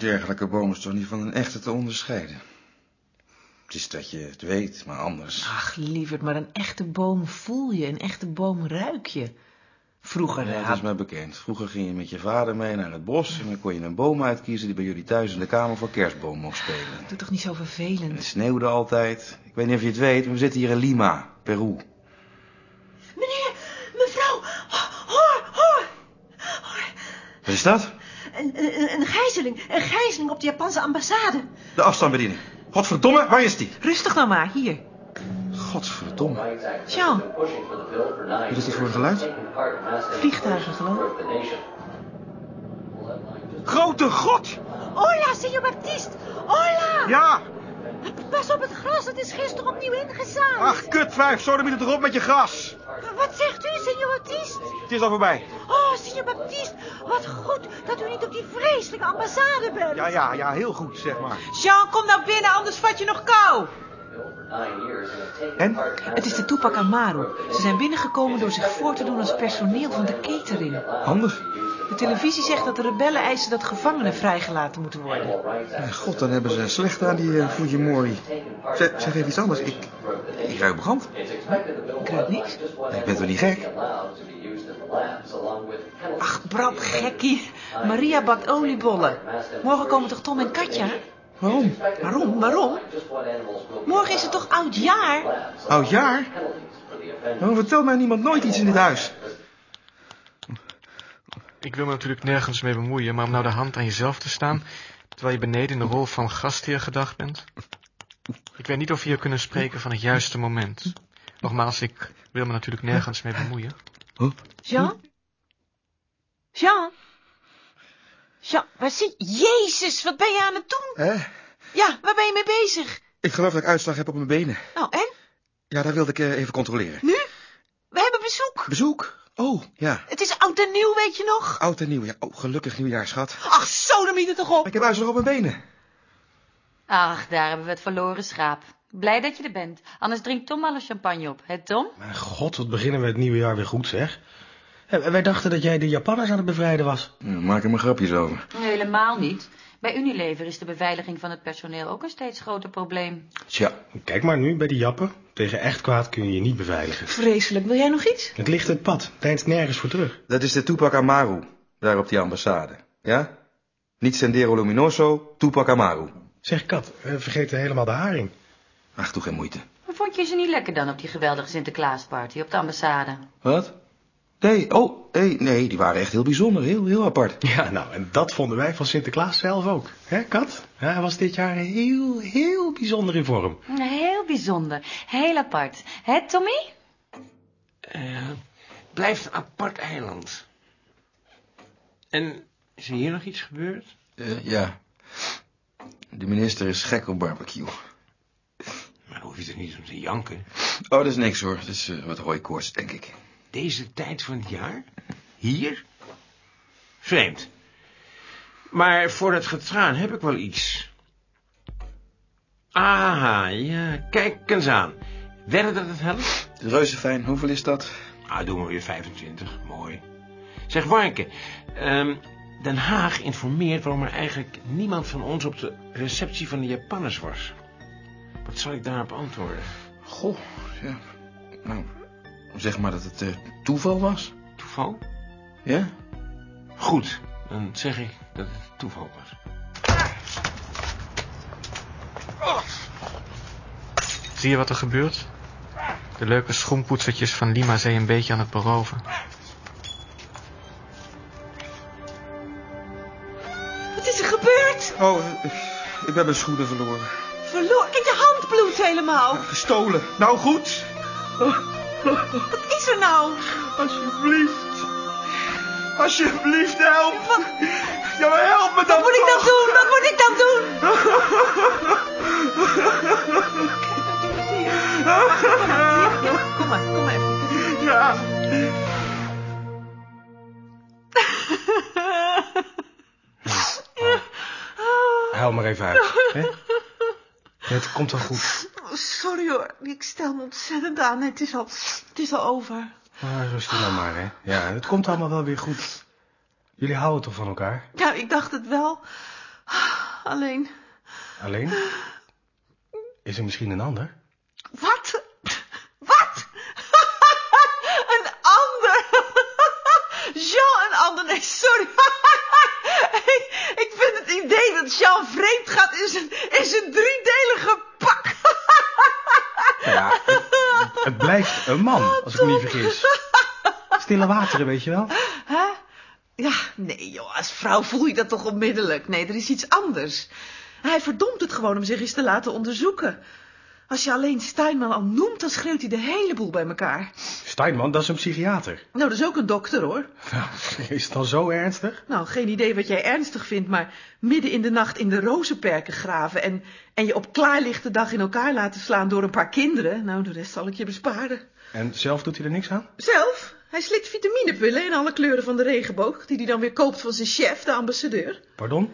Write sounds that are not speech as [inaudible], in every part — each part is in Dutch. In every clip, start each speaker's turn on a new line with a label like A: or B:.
A: dergelijke boom is toch niet van een echte te onderscheiden? Het is dat je het weet, maar anders.
B: Ach, lieverd, maar een echte boom voel je, een echte boom ruik je. Vroeger
A: Ja,
B: had-
A: dat is mij bekend. Vroeger ging je met je vader mee naar het bos en dan kon je een boom uitkiezen die bij jullie thuis in de kamer voor kerstboom mocht spelen.
B: Doe toch niet zo
A: Het
B: vervelend.
A: sneeuwde altijd. Ik weet niet of je het weet, maar we zitten hier in Lima, Peru.
C: Meneer, mevrouw, hoor, hoor.
A: Wat is dat?
C: Een, een, een gijzeling, een gijzeling op de Japanse ambassade.
A: De afstandsbediening. Godverdomme, waar is die?
B: Rustig nou maar, hier.
A: Godverdomme.
B: Jean,
A: Wat is dit voor een geluid?
B: vliegtuigen geloof ik.
A: Grote god!
C: Hola, senor Baptiste. Hola.
A: Ja!
C: Pas op het gras, het is gisteren opnieuw ingezaaid.
A: Ach, kut vijf, zo er erop met je gras.
C: Wat zegt u, senor Baptiste?
A: Het is al voorbij.
C: Oh, senor Baptiste, wat goed dat u niet op die vreselijke ambassade bent.
A: Ja, ja, ja, heel goed, zeg maar.
B: Jean, kom nou binnen, anders vat je nog kou.
A: En?
B: Het is de Tupac Amaru. Ze zijn binnengekomen door zich voor te doen als personeel van de catering.
A: Handig.
B: De televisie zegt dat de rebellen eisen dat gevangenen vrijgelaten moeten worden.
A: Mijn god, dan hebben ze slecht aan die uh, Fujimori. Zeg, zeg even iets anders. Ik, ik ruik brand.
B: Ik ruik niks.
A: Ik ben toch niet gek?
B: Ach, brand gekkie. Maria bakt oliebollen. Morgen komen toch Tom en Katja?
A: Waarom?
B: Waarom, waarom? Morgen is het toch oud jaar?
A: Oud jaar? Waarom vertelt mij niemand nooit iets in dit huis?
D: Ik wil me natuurlijk nergens mee bemoeien, maar om nou de hand aan jezelf te staan, terwijl je beneden in de rol van gastheer gedacht bent. Ik weet niet of we hier kunnen spreken van het juiste moment. Nogmaals, ik wil me natuurlijk nergens mee bemoeien.
B: Jean? Jean? Jean, waar zit... Jezus, wat ben je aan het doen?
A: Hè?
B: Ja, waar ben je mee bezig?
A: Ik geloof dat ik uitslag heb op mijn benen.
B: Nou, en?
A: Ja, daar wilde ik eh, even controleren.
B: Nu? We hebben bezoek.
A: Bezoek? Oh, ja.
B: Het is oud en nieuw, weet je nog?
A: Oud en nieuw. Ja, oh, gelukkig nieuwjaar, schat.
B: Ach, het toch op.
A: Ik heb uitslag op mijn benen.
E: Ach, daar hebben we het verloren schaap. Blij dat je er bent. Anders drinkt Tom al een champagne op. Hè, Tom?
F: Mijn god, wat beginnen we het nieuwe jaar weer goed, zeg. En wij dachten dat jij de Japanners aan het bevrijden was.
A: Ja, maak er maar grapjes over.
E: Helemaal niet. Bij Unilever is de beveiliging van het personeel ook een steeds groter probleem.
A: Tja,
F: Kijk maar nu bij die Jappen. Tegen echt kwaad kun je je niet beveiligen.
B: Vreselijk, wil jij nog iets?
F: Het ligt het pad. Deinst nergens voor terug.
A: dat is de Tupac Amaru. Daar op die ambassade. Ja? Niet Sendero Luminoso, Tupac Amaru.
F: Zeg, Kat, we vergeten helemaal de haring.
A: Ach, doe geen moeite.
E: Maar vond je ze niet lekker dan op die geweldige Sinterklaasparty op de ambassade?
A: Wat? Nee, oh, nee, nee, die waren echt heel bijzonder. Heel, heel apart.
F: Ja, nou, en dat vonden wij van Sinterklaas zelf ook. Hè, Kat? Ja, hij was dit jaar heel, heel bijzonder in vorm.
E: Heel bijzonder. Heel apart. Hè, Tommy?
G: Eh, blijft een apart eiland. En is er hier nog iets gebeurd?
A: Eh, ja. De minister is gek op barbecue.
G: Maar dan hoef je toch niet om te janken.
A: Oh, dat is niks hoor. Dat is eh, wat hooikoorts, denk ik.
G: Deze tijd van het jaar? Hier? Vreemd. Maar voor het getraan heb ik wel iets. Aha, ja, kijk eens aan. Wedden dat het helpt?
A: Reuze fijn. Hoeveel is dat?
G: Ah, doen we weer 25. Mooi. Zeg, Warnke, ehm, Den Haag informeert waarom er eigenlijk niemand van ons op de receptie van de Japanners was. Wat zal ik daarop antwoorden?
A: Goh, ja. Nou, zeg maar dat het eh, toeval was.
G: Toeval?
A: Ja?
G: Goed, dan zeg ik dat het toeval was.
D: Zie je wat er gebeurt? De leuke schoenpoetsertjes van Lima zijn een beetje aan het beroven.
B: Wat is er gebeurd?
A: Oh, ik ben mijn schoenen verloren.
B: Verloor. Kijk, je hand bloedt helemaal.
A: Gestolen. Nou goed.
B: Wat is er nou?
A: Alsjeblieft. Alsjeblieft, help. Ja, maar help me dan
B: Wat moet ik dan doen? Wat moet ik dan doen? [laughs] Kom maar, kom maar even.
A: Ja.
F: Huil maar even uit. Hè? Het komt wel goed.
B: Sorry hoor, ik stel me ontzettend aan. Het is al, het is al over.
F: Maar rustig nou maar, hè. Ja, het komt allemaal wel weer goed. Jullie houden toch van elkaar?
B: Ja, ik dacht het wel. alleen.
F: Alleen? Is er misschien een ander?
B: Wat? Wat? [laughs] een ander? [laughs] Jean een ander? Nee, sorry. [laughs] ik, ik vind het idee dat Jean vreemd gaat is een, is een driedelige.
F: Nou ja, het, het blijft een man, als ik me niet vergis. Stille wateren, weet je wel?
B: Hè? Ja, nee joh, als vrouw voel je dat toch onmiddellijk. Nee, er is iets anders. Hij verdomt het gewoon om zich eens te laten onderzoeken. Als je alleen Steinman al noemt, dan schreeuwt hij de hele boel bij elkaar.
F: Steinman, dat is een psychiater.
B: Nou, dat is ook een dokter hoor.
F: Nou, [laughs] is het dan zo ernstig?
B: Nou, geen idee wat jij ernstig vindt, maar midden in de nacht in de rozenperken graven en, en je op klaarlichte dag in elkaar laten slaan door een paar kinderen. Nou, de rest zal ik je besparen.
F: En zelf doet hij er niks aan?
B: Zelf? Hij slikt vitaminepillen in alle kleuren van de regenboog, die hij dan weer koopt van zijn chef, de ambassadeur.
F: Pardon?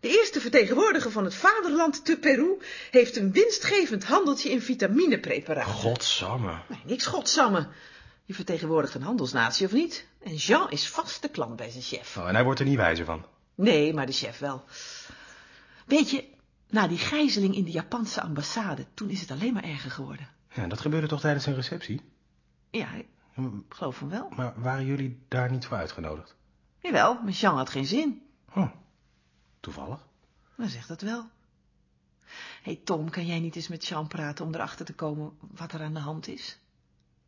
B: De eerste vertegenwoordiger van het vaderland te Peru heeft een winstgevend handeltje in vitaminepreparaten.
F: Godsamme.
B: Nee, niks godsamme. Je vertegenwoordigt een handelsnatie of niet? En Jean is vaste klant bij zijn chef.
F: Oh, en hij wordt er niet wijzer van.
B: Nee, maar de chef wel. Weet je, na die gijzeling in de Japanse ambassade, toen is het alleen maar erger geworden.
F: Ja, dat gebeurde toch tijdens een receptie?
B: Ja, ik geloof van wel.
F: Maar waren jullie daar niet voor uitgenodigd?
B: Jawel, maar Jean had geen zin.
F: Oh, toevallig.
B: Dan zegt dat wel. Hé hey Tom, kan jij niet eens met Jean praten om erachter te komen wat er aan de hand is?